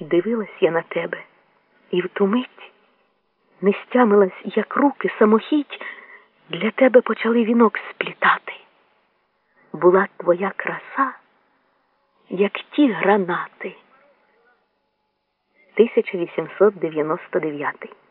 Дивилась я на тебе, і в ту мить не стямилась, як руки самохідь для тебе почали вінок сплітати. Була твоя краса, як ті гранати. 1899